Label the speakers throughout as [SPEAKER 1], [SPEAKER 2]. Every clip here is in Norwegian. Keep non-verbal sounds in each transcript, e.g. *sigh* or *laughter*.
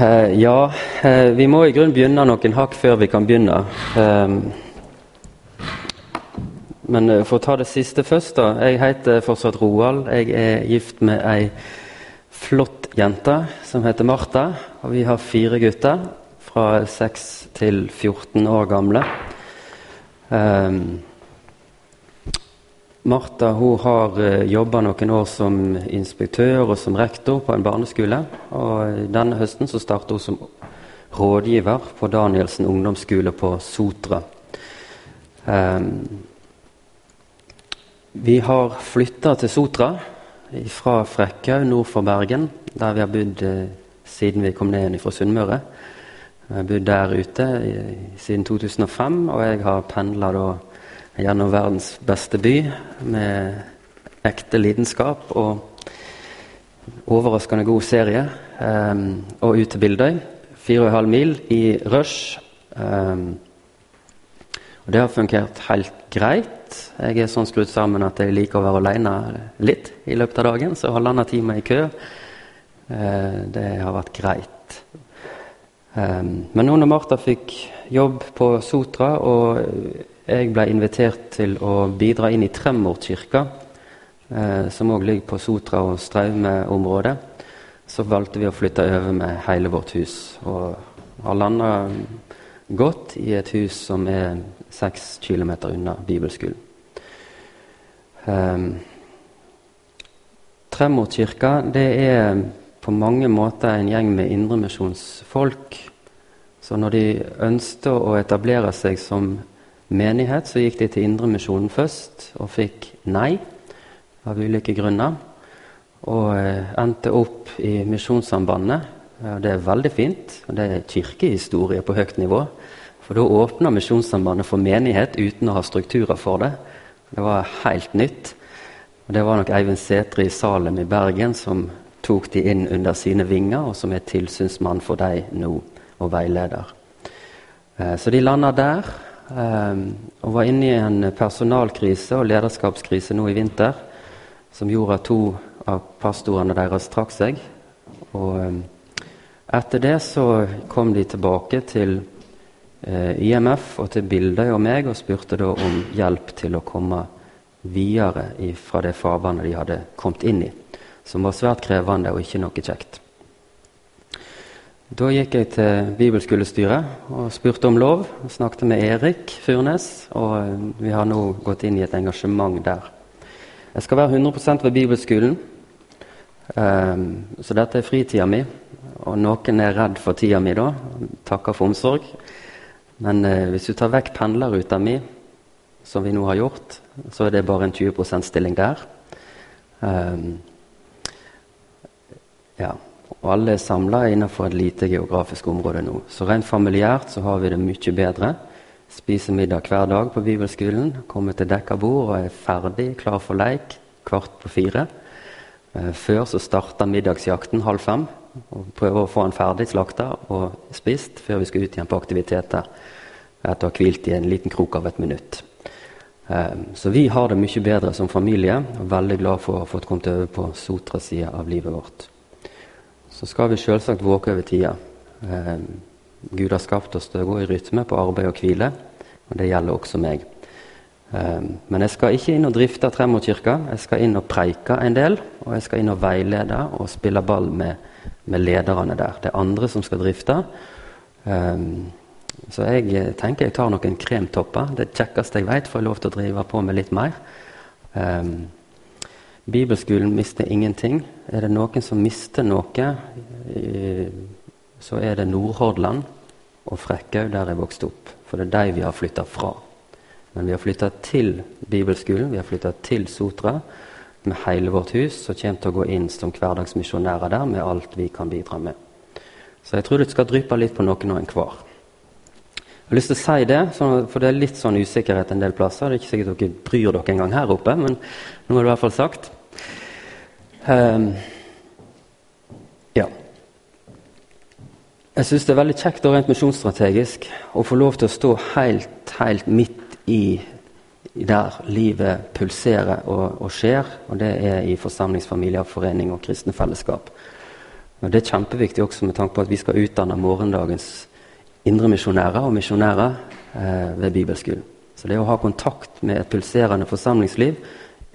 [SPEAKER 1] Eh, ja, eh, vi må i grunnen begynne noen hakk før vi kan begynne. Eh, men for å ta det siste først, da. Jeg heter fortsatt Roald. Jeg er gift med ei flott jente som heter Martha. Og vi har fire gutter fra 6 til 14 år gamle. Eh, Martha hun har uh, jobba noen år som inspektør og som rektor på en barneskole. Og denne høsten så startet hun som rådgiver på Danielsen ungdomsskole på Sotra. Um, vi har flytta til Sotra fra Frekkhaug nord for Bergen, der vi har bodd uh, siden vi kom ned fra Sunnmøre. Jeg har bodd der ute i, siden 2005, og jeg har pendla da gjennom verdens beste by med ekte lidenskap og overraskende god serie. Um, og ut til Bildøy. Fire og en halv mil i rush. Um, og det har fungert helt greit. Jeg er sånn skrudd sammen at jeg liker å være alene litt i løpet av dagen. Så halvannen time i kø, uh, det har vært greit. Um, men nå når Martha fikk jobb på Sotra og jeg ble invitert til å bidra inn i Tremorkirka, eh, som òg ligger på Sotra og Straume-området. Så valgte vi å flytte over med hele vårt hus. Og har landa godt i et hus som er seks kilometer unna bibelskolen. Um, Tremorkirka det er på mange måter en gjeng med indremisjonsfolk. Så når de ønsket å etablere seg som menighet så gikk de til Indremisjonen først og fikk nei av ulike grunner. Og eh, endte opp i Misjonssambandet. Det er veldig fint. og Det er kirkehistorie på høyt nivå. For da åpna Misjonssambandet for menighet uten å ha strukturer for det. Det var helt nytt. Og Det var nok Eivind Sætre i Salem i Bergen som tok de inn under sine vinger, og som er tilsynsmann for dem nå, og veileder. Eh, så de landa der. Ehm, og var inne i en personalkrise og lederskapskrise nå i vinter som gjorde at to av pastorene deres trakk seg. Og ehm, etter det så kom de tilbake til eh, IMF og til Bildøy og meg og spurte da om hjelp til å komme videre fra det farvannet de hadde kommet inn i, som var svært krevende og ikke noe kjekt. Da gikk jeg til bibelskolestyret og spurte om lov. og Snakket med Erik Furnes, og eh, vi har nå gått inn i et engasjement der. Jeg skal være 100% ved bibelskolen, um, så dette er fritida mi. Og noen er redd for tida mi da, takker for omsorg. Men uh, hvis du tar vekk pendlerruta mi, som vi nå har gjort, så er det bare en 20 %-stilling der. Ja. Og alle er samla innenfor et lite geografisk område nå. Så rent familiært så har vi det mye bedre. Spiser middag hver dag på bibelskolen. Kommer til dekka bord og er ferdig, klar for leik kvart på fire. Eh, før så starta middagsjakten halv fem. og Prøver å få den ferdig slakta og spist før vi skal ut igjen på aktiviteter. Etter å ha hvilt i en liten krok av et minutt. Eh, så vi har det mye bedre som familie. og Veldig glad for å ha fått kommet over på Sotra-sida av livet vårt så skal vi selvsagt våke over tida. Eh, Gud har skapt oss til å gå i rytme på arbeid og hvile, og det gjelder også meg. Eh, men jeg skal ikke inn og drifte Tremorkirka. Jeg skal inn og preike en del, og jeg skal inn og veilede og spille ball med, med lederne der. Det er andre som skal drifte. Eh, så jeg tenker jeg tar noen kremtopper. Det kjekkeste jeg vet, får jeg lov til å drive på med litt mer. Um, Bibelskolen mister ingenting. Er det noen som mister noe, eh, så er det Nordhordland og Frekkhaug, der jeg vokste opp. For det er de vi har flytta fra. Men vi har flytta til bibelskolen, vi har flytta til Sotra med hele vårt hus, og kommer til å gå inn som hverdagsmisjonærer der med alt vi kan bidra med. Så jeg tror det skal dryppe litt på noen og enhver. Jeg har lyst til å si det, for det er litt sånn usikkerhet en del plasser. Det er ikke sikkert dere bryr dere engang her oppe, men nå er det i hvert fall sagt. Um, ja. Jeg syns det er veldig kjekt og rent misjonsstrategisk å få lov til å stå helt, helt midt i der livet pulserer og, og skjer, og det er i forsamlingsfamilier, forening og kristne fellesskap. Og Det er kjempeviktig også med tanke på at vi skal utdanne morgendagens indremisjonærer og misjonærer eh, ved bibelskolen. Så det å ha kontakt med et pulserende forsamlingsliv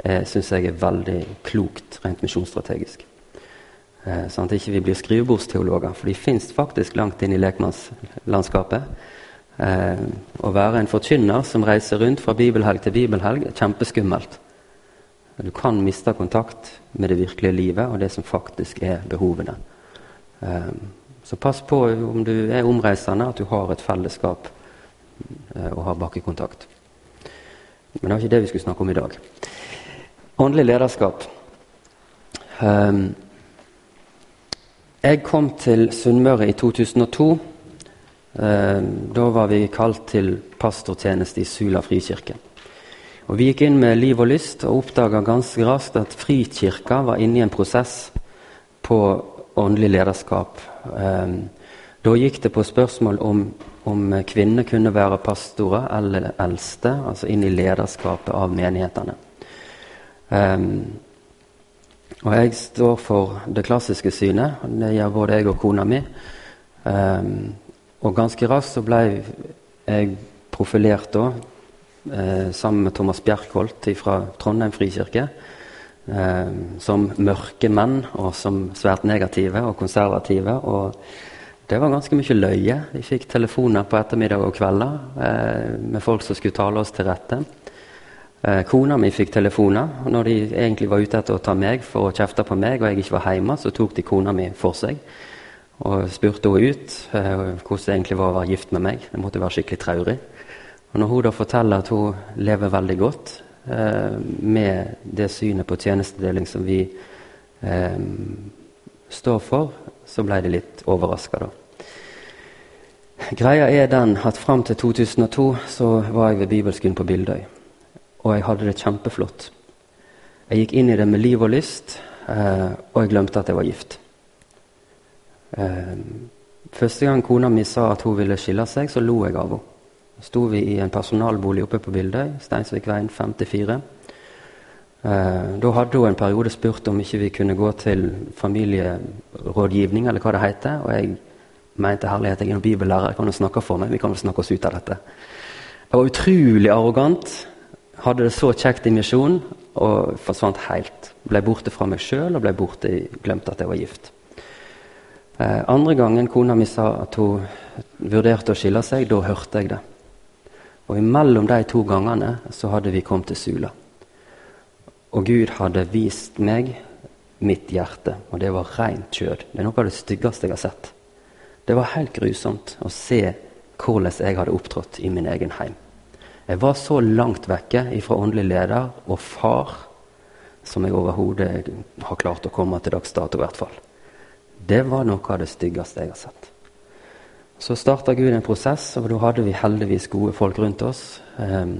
[SPEAKER 1] eh, syns jeg er veldig klokt rent misjonsstrategisk. Eh, sånn at ikke vi blir skrivebordsteologer, for de fins faktisk langt inn i lekmannslandskapet. Eh, å være en forkynner som reiser rundt fra bibelhelg til bibelhelg, er kjempeskummelt. Du kan miste kontakt med det virkelige livet og det som faktisk er behovene. Eh, så pass på om du er omreisende, at du har et fellesskap eh, og har bakkekontakt. Men det var ikke det vi skulle snakke om i dag. Åndelig lederskap. Um, jeg kom til Sunnmøre i 2002. Um, da var vi kalt til pastortjeneste i Sula frikirke. Og Vi gikk inn med liv og lyst og oppdaga ganske raskt at Frikirka var inne i en prosess på åndelig lederskap. Um, da gikk det på spørsmål om, om kvinner kunne være pastorer eller eldste, altså inn i lederskapet av menighetene. Um, og jeg står for det klassiske synet. Det gjør både jeg og kona mi. Um, og ganske raskt så ble jeg profilert da, eh, sammen med Thomas Bjerkholt fra Trondheim frikirke, eh, som mørke menn og som svært negative og konservative. Og det var ganske mye løye. Vi fikk telefoner på ettermiddag og kvelder eh, med folk som skulle tale oss til rette. Eh, kona mi fikk telefoner. Når de egentlig var ute etter å ta meg for å kjefte på meg, og jeg ikke var hjemme, så tok de kona mi for seg og spurte henne ut eh, hvordan det egentlig var å være gift med meg. Det måtte være skikkelig traurig. Og Når hun da forteller at hun lever veldig godt eh, med det synet på tjenestedeling som vi eh, står for, så ble de litt overraska, da. Greia er den at fram til 2002 så var jeg ved bibelskolen på Bildøy og jeg hadde det kjempeflott. Jeg gikk inn i det med liv og lyst, eh, og jeg glemte at jeg var gift. Eh, første gang kona mi sa at hun ville skille seg, så lo jeg av henne. Så sto vi i en personalbolig oppe på Bildøy, Steinsvikveien 54. Eh, da hadde hun en periode spurt om ikke vi kunne gå til familierådgivning, eller hva det heter. Og jeg mente herlighet, jeg er noen bibellærer, jeg kan jo snakke for meg, vi kan vel snakke oss ut av dette. Jeg var utrolig arrogant hadde det så kjekt i misjonen og forsvant helt. Ble borte fra meg sjøl og ble borte, glemte at jeg var gift. Eh, andre gangen kona mi sa at hun vurderte å skille seg, da hørte jeg det. Og imellom de to gangene så hadde vi kommet til Sula. Og Gud hadde vist meg mitt hjerte, og det var rent kjød. Det er noe av det styggeste jeg har sett. Det var helt grusomt å se hvordan jeg hadde opptrådt i min egen heim. Jeg var så langt vekke fra åndelig leder og far som jeg overhodet har klart å komme til dags dato. i hvert fall. Det var noe av det styggeste jeg har sett. Så starta Gud en prosess, og da hadde vi heldigvis gode folk rundt oss eh,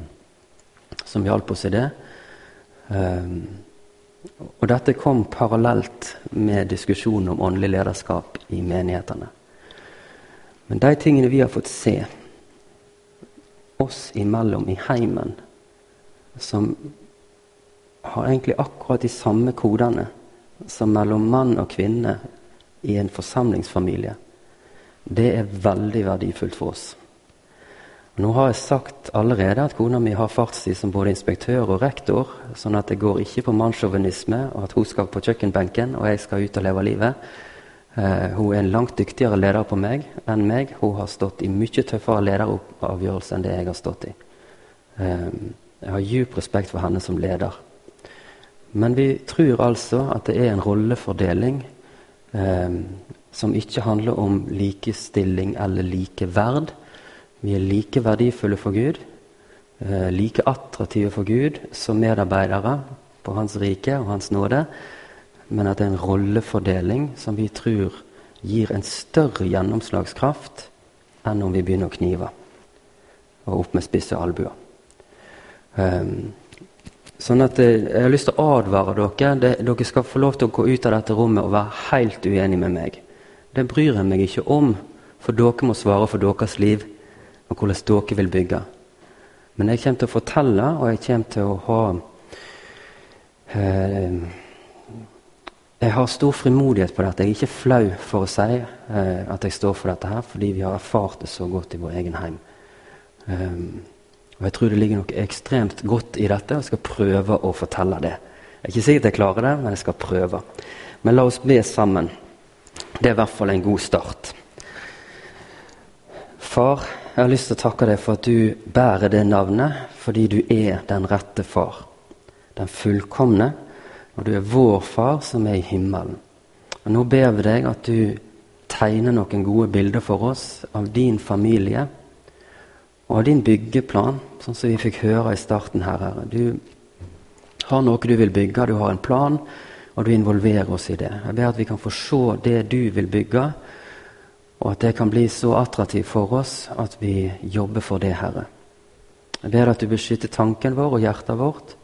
[SPEAKER 1] som hjalp oss i det. Eh, og dette kom parallelt med diskusjonen om åndelig lederskap i menighetene. Men de tingene vi har fått se, oss imellom i heimen som har egentlig akkurat de samme kodene som mellom mann og kvinne i en forsamlingsfamilie. Det er veldig verdifullt for oss. Nå har jeg sagt allerede at kona mi har fartstid som både inspektør og rektor, sånn at det går ikke på mannssjåvinisme, og at hun skal på kjøkkenbenken og jeg skal ut og leve livet. Uh, hun er en langt dyktigere leder på meg enn meg. Hun har stått i mye tøffere lederavgjørelser enn det jeg har stått i. Eh, jeg har djup respekt for henne som leder. Men vi tror altså at det er en rollefordeling eh, som ikke handler om likestilling eller likeverd. Vi er like verdifulle for Gud, like attraktive for Gud som medarbeidere på Hans rike og Hans nåde men at det er en rollefordeling som vi tror gir en større gjennomslagskraft enn om vi begynner å knive og opp med spisse albuer. Um, sånn at eh, Jeg har lyst til å advare dere. Det, dere skal få lov til å gå ut av dette rommet og være helt uenig med meg. Det bryr jeg meg ikke om, for dere må svare for deres liv og hvordan dere vil bygge. Men jeg kommer til å fortelle, og jeg kommer til å ha eh, jeg har stor frimodighet på dette. Jeg er ikke flau for å si eh, at jeg står for dette her, fordi vi har erfart det så godt i vår egen heim. Um, og Jeg tror det ligger noe ekstremt godt i dette, og jeg skal prøve å fortelle det. Jeg er ikke sikkert jeg klarer det, men jeg skal prøve. Men la oss be sammen. Det er i hvert fall en god start. Far, jeg har lyst til å takke deg for at du bærer det navnet, fordi du er den rette far. Den fullkomne og du er vår far som er i himmelen. Og Nå ber vi deg at du tegner noen gode bilder for oss av din familie og av din byggeplan, sånn som vi fikk høre i starten her, Herre. Du har noe du vil bygge, du har en plan, og du involverer oss i det. Jeg ber at vi kan få se det du vil bygge, og at det kan bli så attraktivt for oss at vi jobber for det, Herre. Jeg ber at du beskytter tanken vår og hjertet vårt.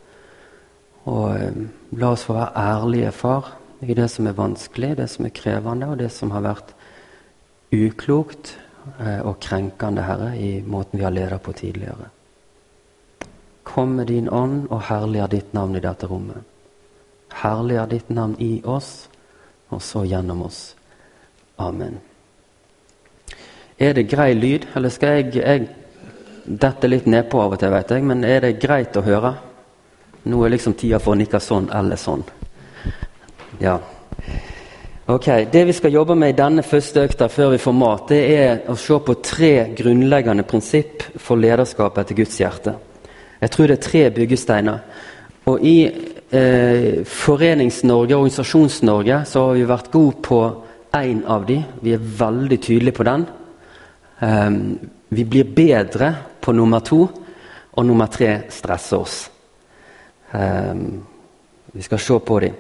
[SPEAKER 1] Og eh, la oss få være ærlige, far, i det som er vanskelig, det som er krevende, og det som har vært uklokt eh, og krenkende, Herre, i måten vi har ledet på tidligere. Kom med din ånd og herliggjør ditt navn i dette rommet. Herliggjør ditt navn i oss, og så gjennom oss. Amen. Er det grei lyd, eller skal jeg, jeg dette litt nedpå av og til, vet jeg, men er det greit å høre? Nå er liksom tida for å nikke sånn eller sånn. Ja. Ok, Det vi skal jobbe med i denne første økta før vi får mat, det er å se på tre grunnleggende prinsipp for lederskap etter Guds hjerte. Jeg tror det er tre byggesteiner. Og i eh, Forenings-Norge, Organisasjons-Norge, så har vi vært gode på én av de. Vi er veldig tydelige på den. Um, vi blir bedre på nummer to, og nummer tre stresser oss. Um, vi skal se på dem.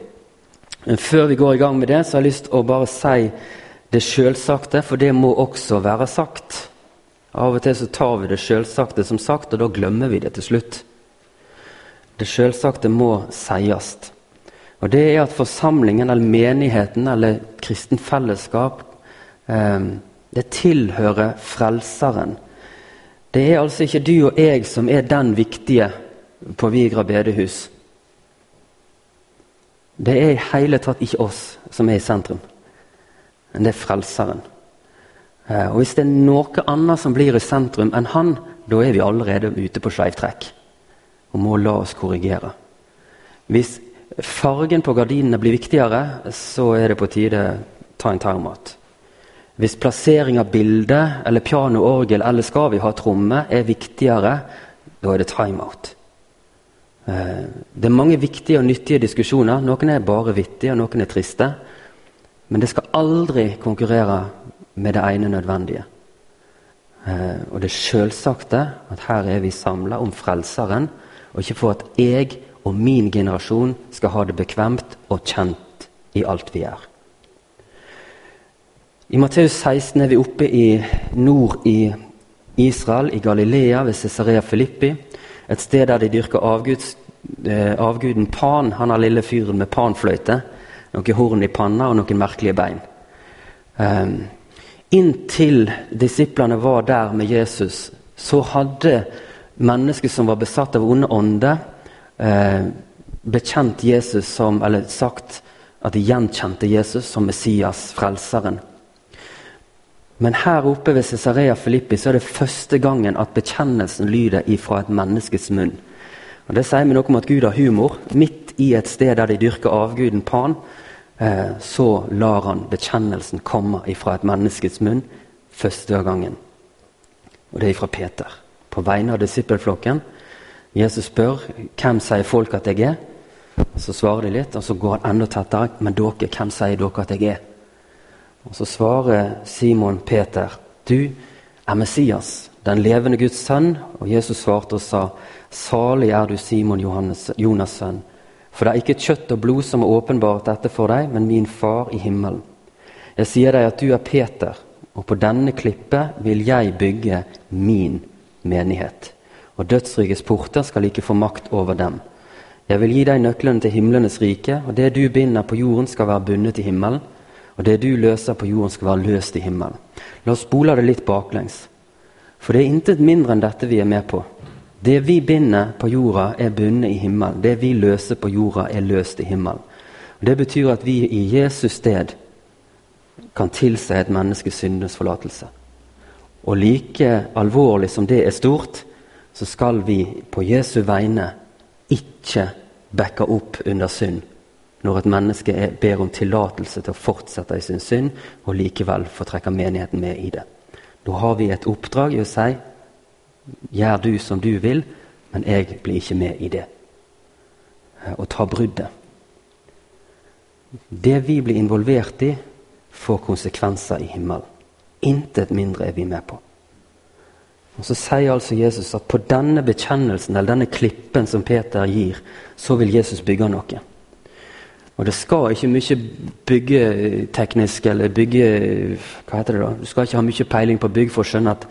[SPEAKER 1] Men før vi går i gang med det, så har jeg lyst til å bare si det sjølsagte, for det må også være sagt. Av og til så tar vi det sjølsagte som sagt, og da glemmer vi det til slutt. Det sjølsagte må sies. Og det er at forsamlingen eller menigheten eller kristen fellesskap eh, det tilhører Frelseren. Det er altså ikke du og jeg som er den viktige på Vigra bedehus. Det er i hele tatt ikke oss som er i sentrum, men det er Frelseren. Eh, og Hvis det er noe annet som blir i sentrum enn han, da er vi allerede ute på skeivt trekk og må la oss korrigere. Hvis fargen på gardinene blir viktigere, så er det på tide ta en timeout. Hvis plassering av bilde eller piano, orgel eller skal vi ha tromme er viktigere, da er det timeout. Eh, det er mange viktige og nyttige diskusjoner. Noen er bare vittige, og noen er triste. Men det skal aldri konkurrere med det ene nødvendige. Eh, og det selvsagte at her er vi samla om Frelseren, og ikke for at jeg og min generasjon skal ha det bekvemt og kjent i alt vi gjør. I Matteus 16 er vi oppe i nord i Israel, i Galilea, ved Cesarea Filippi. Et sted der de dyrker avguds, eh, avguden Pan. Han har lille fyren med panfløyte. Noen horn i panna og noen merkelige bein. Um, inntil disiplene var der med Jesus, så hadde mennesker som var besatt av onde ånder, eh, bekjent Jesus som, eller sagt at de gjenkjente Jesus som Messias, frelseren. Men her oppe ved Cesarea Filippi så er det første gangen at bekjennelsen lyder ifra et menneskes munn. Og Det sier meg noe om at Gud har humor. Midt i et sted der de dyrker avguden Pan, eh, så lar han bekjennelsen komme ifra et menneskes munn første gangen. Og det er ifra Peter, på vegne av disippelflokken. Jesus spør hvem sier folk at jeg er. Så svarer de litt, og så går han enda tettere. Men dere, hvem sier dere at jeg er? Og Så svarer Simon Peter, 'Du er Messias, den levende Guds sønn.' Og Jesus svarte og sa, 'Salig er du, Simon Johannes, Jonas' sønn.' For det er ikke kjøtt og blod som har åpenbart dette for deg, men min far i himmelen. Jeg sier deg at du er Peter, og på denne klippet vil jeg bygge min menighet. Og dødsrikets porter skal ikke få makt over dem. Jeg vil gi deg nøklene til himlenes rike, og det du binder på jorden, skal være bundet i himmelen og det du løser på jorden, skal være løst i himmelen. La oss spole det litt baklengs. For det er intet mindre enn dette vi er med på. Det vi binder på jorda, er bundet i himmelen. Det vi løser på jorda, er løst i himmelen. Det betyr at vi i Jesus sted kan tilse et menneske syndenes forlatelse. Og like alvorlig som det er stort, så skal vi på Jesu vegne ikke backe opp under synd når et menneske ber om tillatelse til å fortsette i sin synd, og likevel få trekke menigheten med i det. Da har vi et oppdrag i å si gjør du som du vil, men jeg blir ikke med i det. Og ta bruddet. Det vi blir involvert i, får konsekvenser i himmelen. Intet mindre er vi med på. Og Så sier altså Jesus at på denne bekjennelsen, eller denne klippen som Peter gir, så vil Jesus bygge noe. Og det skal ikke mye byggeteknisk eller bygge... Hva heter det da? Du skal ikke ha mye peiling på bygg for å skjønne at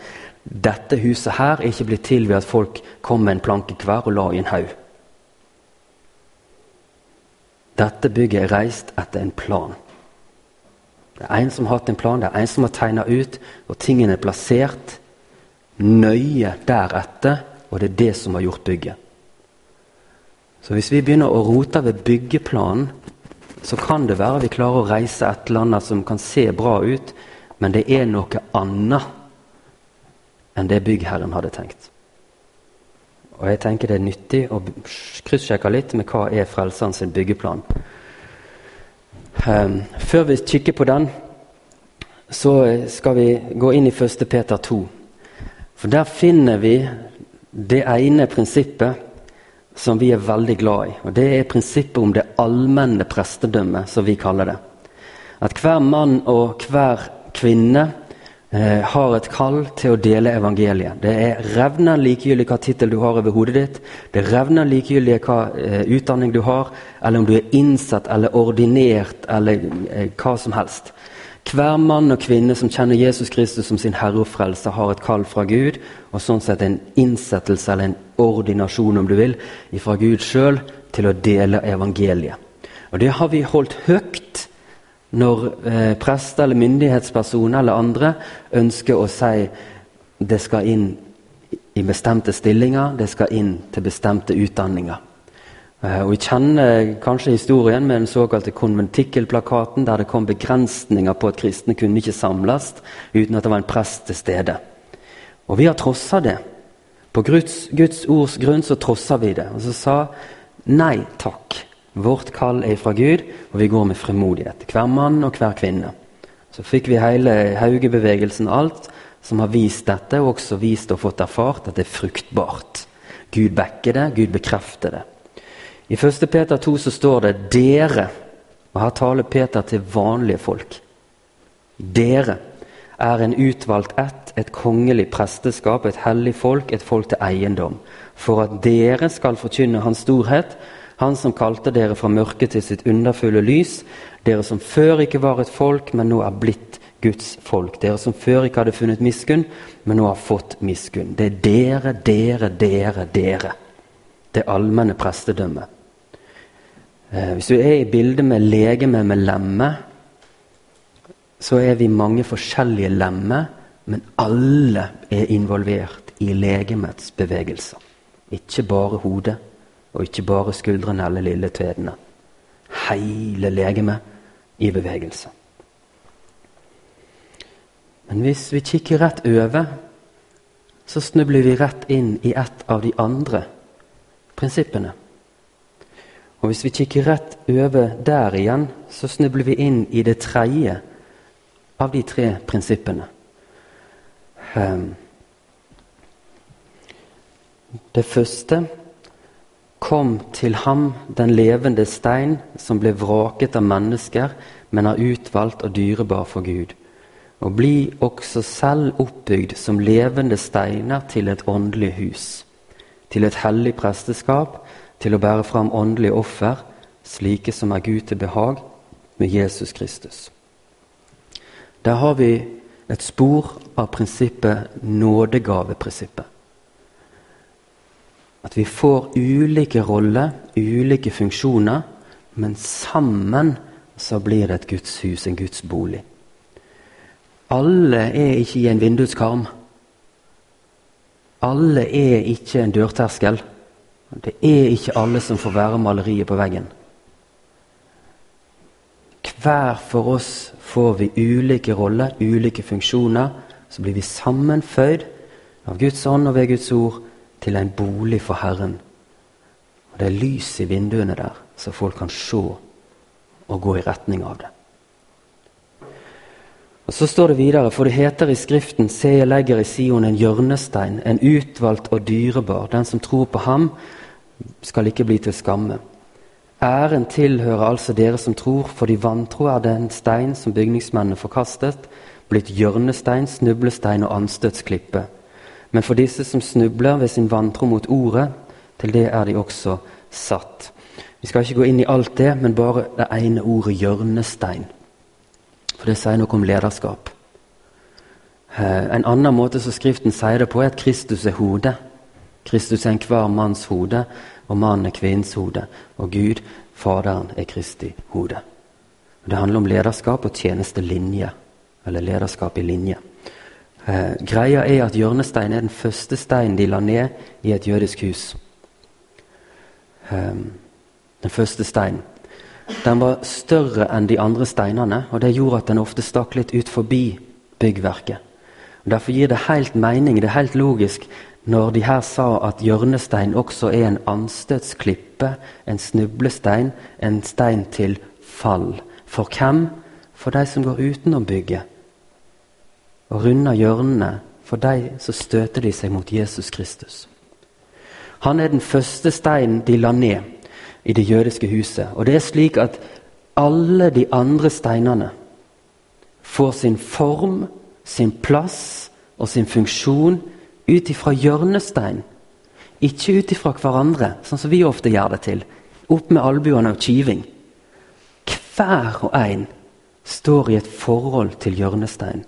[SPEAKER 1] dette huset her er ikke blitt til ved at folk kom med en planke hver og la i en haug. Dette bygget er reist etter en plan. Det er en som har hatt en plan, det er en som har tegna ut, og tingene er plassert nøye deretter, og det er det som har gjort bygget. Så hvis vi begynner å rote ved byggeplanen, så kan det være vi klarer å reise et eller annet som kan se bra ut, men det er noe annet enn det byggherren hadde tenkt. Og jeg tenker det er nyttig å kryssjekke litt med hva er Frelseren sin byggeplan. Um, før vi kikker på den, så skal vi gå inn i 1. Peter 2. For der finner vi det ene prinsippet som vi er veldig glad i. Og Det er prinsippet om det allmenne prestedømmet, som vi kaller det. At hver mann og hver kvinne eh, har et kall til å dele evangeliet. Det er revner likegyldig hva tittel du har over hodet ditt. Det er revner likegyldig hva eh, utdanning du har, eller om du er innsatt eller ordinert eller eh, hva som helst. Hver mann og kvinne som kjenner Jesus Kristus som sin herre og frelser, har et kall fra Gud, og sånn sett en innsettelse eller en ordinasjon, om du vil, fra Gud sjøl til å dele evangeliet. Og Det har vi holdt høyt når eh, prester eller myndighetspersoner eller andre ønsker å si det skal inn i bestemte stillinger, det skal inn til bestemte utdanninger. Eh, og Vi kjenner kanskje historien med den såkalte konventikkelplakaten, der det kom begrensninger på at kristne kunne ikke samles uten at det var en prest til stede. Og vi har trossa det. På Guds, Guds ords grunn så trossa vi det. Og så sa nei takk. Vårt kall er fra Gud, og vi går med fremodighet. Hver mann og hver kvinne. Så fikk vi hele Haugebevegelsen, alt som har vist dette, og også vist og fått erfart at det er fruktbart. Gud backer det, Gud bekrefter det. I 1. Peter 2 så står det 'dere', og her taler Peter til vanlige folk. Dere er en utvalgt ett, et kongelig presteskap, et hellig folk, et folk til eiendom, for at dere skal forkynne Hans storhet, Han som kalte dere fra mørket til sitt underfulle lys, dere som før ikke var et folk, men nå er blitt Guds folk. Dere som før ikke hadde funnet miskunn, men nå har fått miskunn. Det er dere, dere, dere, dere. Det allmenne prestedømmet. Eh, hvis du er i bildet med legeme med lemme, så er vi mange forskjellige lemmer, men alle er involvert i legemets bevegelser. Ikke bare hodet, og ikke bare skuldrene eller lilletødene. Hele legemet i bevegelse. Men hvis vi kikker rett over, så snubler vi rett inn i et av de andre prinsippene. Og Hvis vi kikker rett over der igjen, så snubler vi inn i det tredje av de tre prinsippene. Um, det første Kom til ham, den levende stein, som ble vraket av mennesker, men er utvalgt og dyrebar for Gud. Og bli også selv oppbygd som levende steiner til et åndelig hus, til et hellig presteskap, til å bære fram åndelige offer, slike som er Gud til behag, med Jesus Kristus. Der har vi et spor av prinsippet nådegaveprinsippet. At vi får ulike roller, ulike funksjoner, men sammen så blir det et Guds hus, en Guds bolig. Alle er ikke i en vinduskarm. Alle er ikke en dørterskel. Det er ikke alle som får være maleriet på veggen. Hver for oss får vi ulike roller, ulike funksjoner. Så blir vi sammenføyd av Guds ånd og ved Guds ord til en bolig for Herren. Og Det er lys i vinduene der, så folk kan se og gå i retning av det. Og Så står det videre, for det heter i Skriften, se jeg legger i Sion en hjørnestein, en utvalgt og dyrebar. Den som tror på ham, skal ikke bli til skamme. Æren tilhører altså dere som tror, for de vantro er den stein som bygningsmennene forkastet, blitt hjørnestein, snublestein og anstøtsklippe. Men for disse som snubler ved sin vantro mot ordet, til det er de også satt. Vi skal ikke gå inn i alt det, men bare det ene ordet 'hjørnestein'. For det sier noe om lederskap. Eh, en annen måte som Skriften sier det på, er at Kristus er hodet. Kristus er enhver manns hode, og mannen er kvinnens hode. Og Gud, Faderen, er Kristi hode. Det handler om lederskap og tjenestelinje. Eller lederskap i linje. Eh, greia er at hjørnestein er den første steinen de la ned i et jødisk hus. Eh, den første steinen. Den var større enn de andre steinene, og det gjorde at den ofte stakk litt ut forbi byggverket. Og Derfor gir det helt mening, det er helt logisk, når de her sa at hjørnestein også er en anstøtsklippe, en snublestein, en stein til fall. For hvem? For de som går utenom bygget og runder hjørnene. For de så støter de seg mot Jesus Kristus. Han er den første steinen de la ned i det jødiske huset. Og det er slik at alle de andre steinene får sin form, sin plass og sin funksjon ut ifra hjørnestein. Ikke ut ifra hverandre, sånn som vi ofte gjør det til. Opp med albuene og kiving. Hver og en står i et forhold til hjørnestein.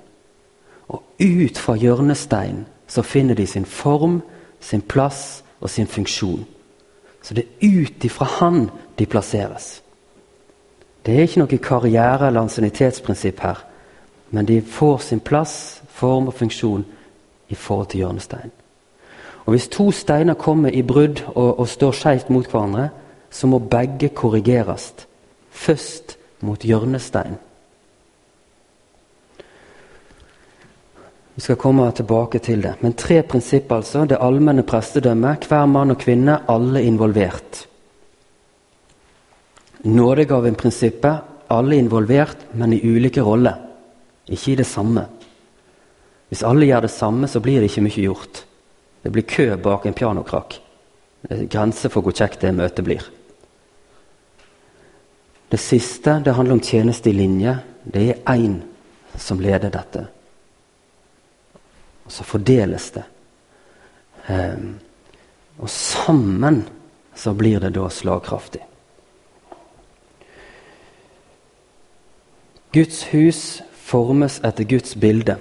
[SPEAKER 1] Og ut fra hjørnestein så finner de sin form, sin plass og sin funksjon. Så det er ut ifra han de plasseres. Det er ikke noe karriere- eller ansiennitetsprinsipp her. Men de får sin plass, form og funksjon i forhold til hjørnestein. Og Hvis to steiner kommer i brudd og, og står skeivt mot hverandre, så må begge korrigeres. Først mot hjørnestein. Vi skal komme tilbake til det. Men tre prinsipper, altså. Det allmenne prestedømmet. Hver mann og kvinne, alle involvert. Nådegaven-prinsippet. Alle involvert, men i ulike roller. Ikke i det samme. Hvis alle gjør det samme, så blir det ikke mye gjort. Det blir kø bak en pianokrakk. Det grenser for hvor kjekt det møtet blir. Det siste det handler om tjeneste i linje. Det er én som leder dette. Og så fordeles det. Um, og sammen så blir det da slagkraftig. Guds hus formes etter Guds bilde.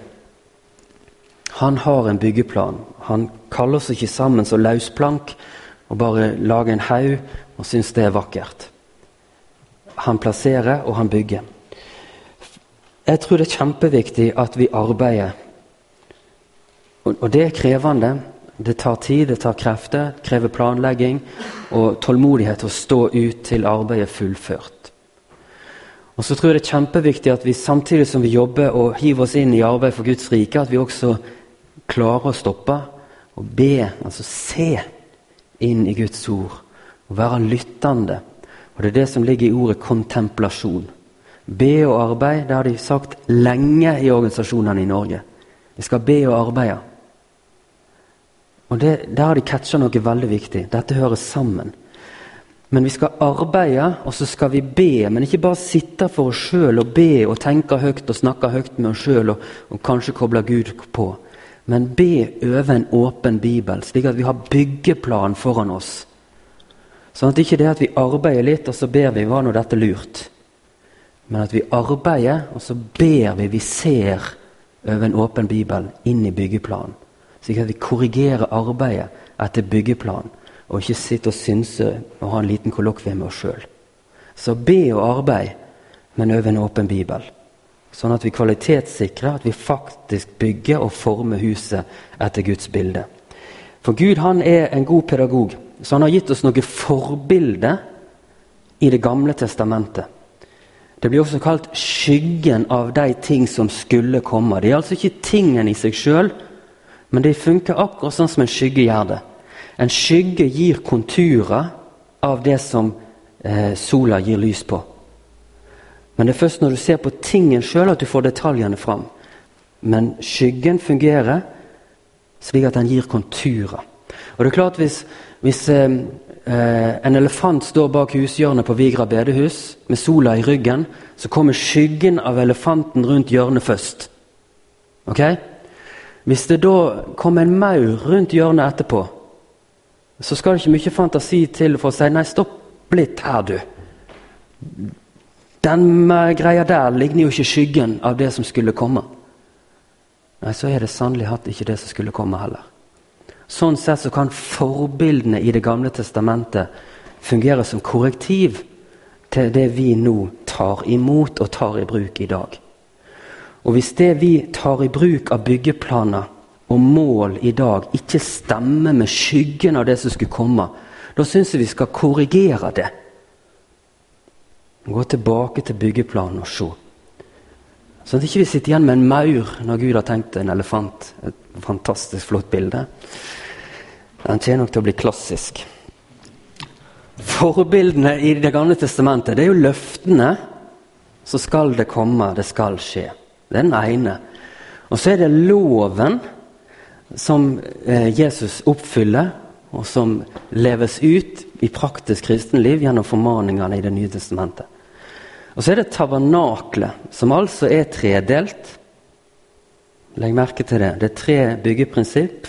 [SPEAKER 1] Han har en byggeplan. Han kaller oss ikke sammen som løsplank og bare lager en haug og syns det er vakkert. Han plasserer, og han bygger. Jeg tror det er kjempeviktig at vi arbeider. Og, det er krevende. Det tar tid, det tar krefter, krever planlegging og tålmodighet til å stå ut til arbeidet er fullført. Og så tror jeg det er kjempeviktig at vi samtidig som vi jobber og hiver oss inn i arbeid for Guds rike, at vi også klarer å stoppe og be, altså se inn i Guds ord. Og være lyttende. Og Det er det som ligger i ordet kontemplasjon. Be og arbeid, det har de sagt lenge i organisasjonene i Norge. Vi skal be og arbeide. Og det, Der har de catcha noe veldig viktig. Dette hører sammen. Men vi skal arbeide, og så skal vi be. Men ikke bare sitte for oss sjøl og be og tenke høyt og snakke høyt med oss sjøl og, og kanskje koble Gud på. Men be over en åpen bibel, slik at vi har byggeplan foran oss. Sånn at ikke det at vi arbeider litt, og så ber vi 'var nå dette lurt'? Men at vi arbeider, og så ber vi, vi ser over en åpen bibel inn i byggeplanen. Slik at vi korrigerer arbeidet etter byggeplan, og ikke sitter og synser og har en liten kollokvie med oss sjøl. Så be og arbeid, men over en åpen bibel. Sånn at vi kvalitetssikrer at vi faktisk bygger og former huset etter Guds bilde. For Gud han er en god pedagog, så han har gitt oss noen forbilde i Det gamle testamentet. Det blir også kalt skyggen av de ting som skulle komme. Det er altså ikke tingen i seg sjøl, men de funker akkurat sånn som en skygge gjør det. En skygge gir konturer av det som eh, sola gir lys på. Men det er først når du ser på tingen sjøl at du får detaljene fram. Men skyggen fungerer slik at den gir konturer. Og det er klart Hvis, hvis eh, eh, en elefant står bak hushjørnet på Vigra bedehus med sola i ryggen, så kommer skyggen av elefanten rundt hjørnet først. Ok? Hvis det da kommer en maur rundt hjørnet etterpå, så skal det ikke mye fantasi til for å si 'nei, stopp litt her, du'. Den greia der ligner jo ikke skyggen av det som skulle komme. Nei, så er det sannelig hatt ikke det som skulle komme heller. Sånn sett så kan forbildene i Det gamle testamentet fungere som korrektiv til det vi nå tar imot og tar i bruk i dag. Og hvis det vi tar i bruk av byggeplaner og mål i dag, ikke stemmer med skyggen av det som skulle komme, da syns jeg vi skal korrigere det. Gå tilbake til byggeplanen og se. Sånn at vi ikke sitter igjen med en maur når Gud har tenkt en elefant. Et fantastisk flott bilde. Den kommer nok til å bli klassisk. Forbildene i Det gamle testamentet det er jo løftene. Så skal det komme, det skal skje. Det er den ene. Og så er det loven som eh, Jesus oppfyller, og som leves ut i praktisk kristenliv gjennom formaningene i Det nye testamentet. Og så er det tabernaklet, som altså er tredelt. Legg merke til det. Det er tre byggeprinsipp,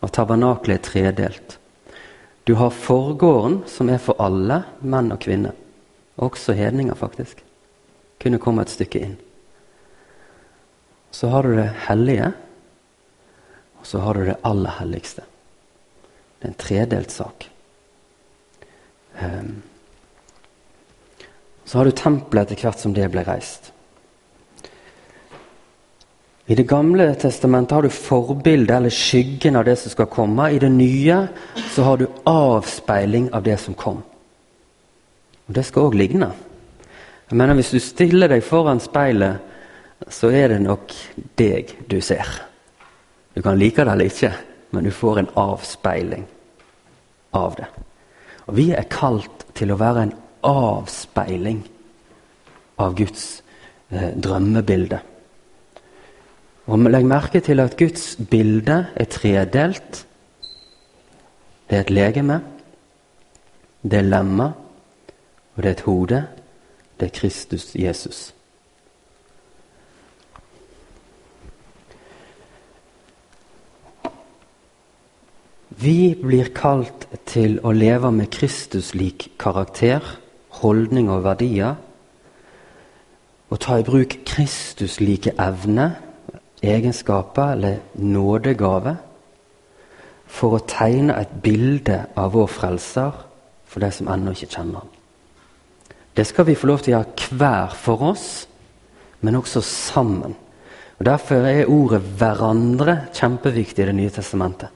[SPEAKER 1] og tabernaklet er tredelt. Du har forgården, som er for alle, menn og kvinner. Også hedninger, faktisk. Kunne komme et stykke inn. Så har du det hellige, og så har du det aller helligste. Det er en tredelt sak. Um, så har du tempelet etter hvert som det ble reist. I Det gamle testamentet har du forbildet eller skyggen av det som skal komme. I det nye så har du avspeiling av det som kom. Og Det skal òg ligne. Jeg mener Hvis du stiller deg foran speilet, så er det nok deg du ser. Du kan like det eller ikke, men du får en avspeiling av det. Og Vi er kalt til å være en avspeiling av Guds eh, drømmebilde. Og Legg merke til at Guds bilde er tredelt. Det er et legeme, det er lemma, og det er et hode. Det er Kristus Jesus. Vi blir kalt til å leve med Kristus-lik karakter holdning og verdier. Å ta i bruk Kristus-like evner, egenskaper eller nådegave for å tegne et bilde av vår frelser for de som ennå ikke kjenner ham. Det skal vi få lov til å gjøre hver for oss, men også sammen. Og Derfor er ordet 'hverandre' kjempeviktig i Det nye testamentet.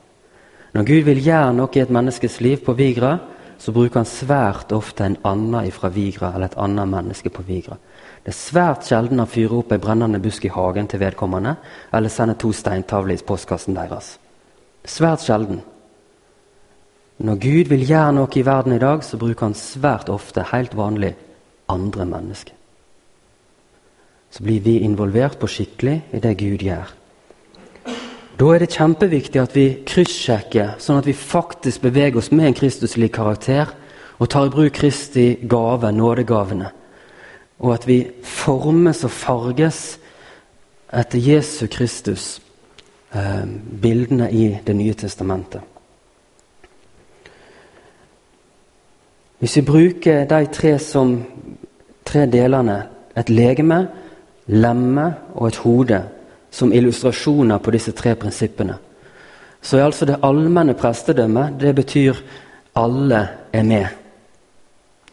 [SPEAKER 1] Når Gud vil gjøre noe i et menneskes liv på Vigra, så bruker han svært ofte en annen fra Vigra eller et annet menneske på Vigra. Det er svært sjelden han fyrer opp ei brennende busk i hagen til vedkommende eller sender to steintavler i postkassen deres. Svært sjelden. Når Gud vil gjøre noe i verden i dag, så bruker han svært ofte, helt vanlig, andre mennesker. Så blir vi involvert på skikkelig i det Gud gjør. Da er det kjempeviktig at vi kryssjekker, sånn at vi faktisk beveger oss med en kristuslig karakter og tar i bruk Kristi gave, nådegavene. Og at vi formes og farges etter Jesu Kristus, eh, bildene i Det nye testamentet. Hvis vi bruker de tre, som, tre delene, et legeme, lemme og et hode, som illustrasjoner på disse tre prinsippene. Så er altså det allmenne prestedømmet det betyr alle er med.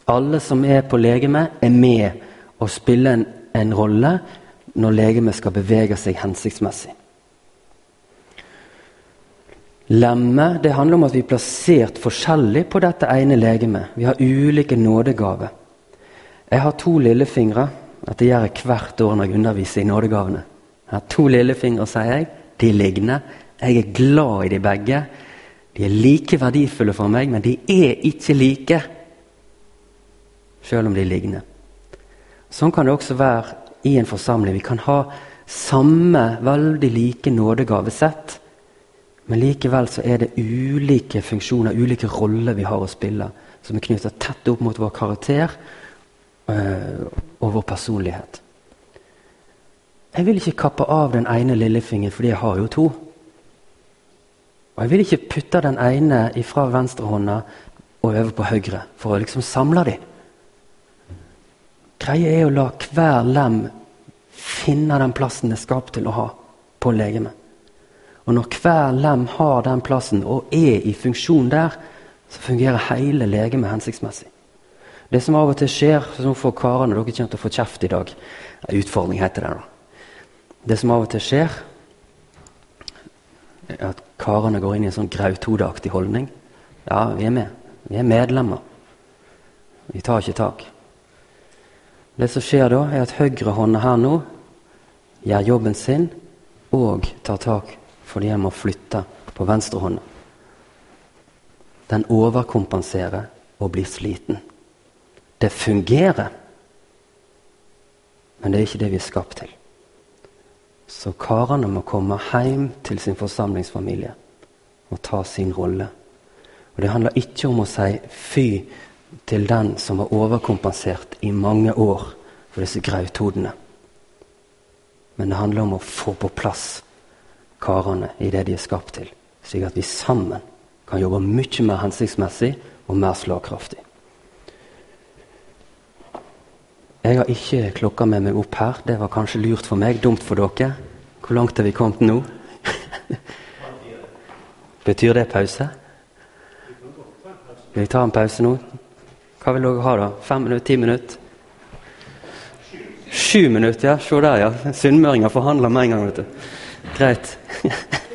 [SPEAKER 1] Alle som er på legeme, er med og spiller en, en rolle når legemet skal bevege seg hensiktsmessig. Lemmet det handler om at vi er plassert forskjellig på dette ene legemet. Vi har ulike nådegaver. Jeg har to lillefingre, Dette gjør jeg hvert år når jeg underviser i nådegavene. Jeg har to lillefingre, sier jeg. De ligner. Jeg er glad i de begge. De er like verdifulle for meg, men de er ikke like. Selv om de ligner. Sånn kan det også være i en forsamling. Vi kan ha samme, veldig like nådegavesett, men likevel så er det ulike funksjoner, ulike roller vi har å spille, som er knytta tett opp mot vår karakter øh, og vår personlighet. Jeg vil ikke kappe av den ene lillefingeren, fordi jeg har jo to. Og jeg vil ikke putte den ene fra venstrehånda og over på høyre for å liksom samle dem. Greia er å la hver lem finne den plassen det er skapt til å ha på legemet. Og når hver lem har den plassen og er i funksjon der, så fungerer hele legemet hensiktsmessig. Det som av og til skjer, som for karene Dere kommer til å få kjeft i dag. Utfordring heter det. da. Det som av og til skjer, er at karene går inn i en sånn grauthodeaktig holdning. Ja, vi er med. Vi er medlemmer. Vi tar ikke tak. Det som skjer da, er at høyrehånda her nå gjør jobben sin og tar tak fordi en må flytte på venstrehånda. Den overkompenserer og blir sliten. Det fungerer, men det er ikke det vi er skapt til. Så karene må komme hjem til sin forsamlingsfamilie og ta sin rolle. Og Det handler ikke om å si fy til den som har overkompensert i mange år for disse grauthodene. Men det handler om å få på plass karene i det de er skapt til, slik at vi sammen kan jobbe mye mer hensiktsmessig og mer slagkraftig. Jeg har ikke klokka med meg opp her. Det var kanskje lurt for meg, dumt for dere. Hvor langt er vi kommet nå? *laughs* Betyr det pause? Vi tar en pause nå? Hva vil dere ha, da? Fem minutter? Ti minutter? Sju minutter, ja. Se der, ja. Sunnmøringer forhandler med en gang, vet du. Greit. *laughs*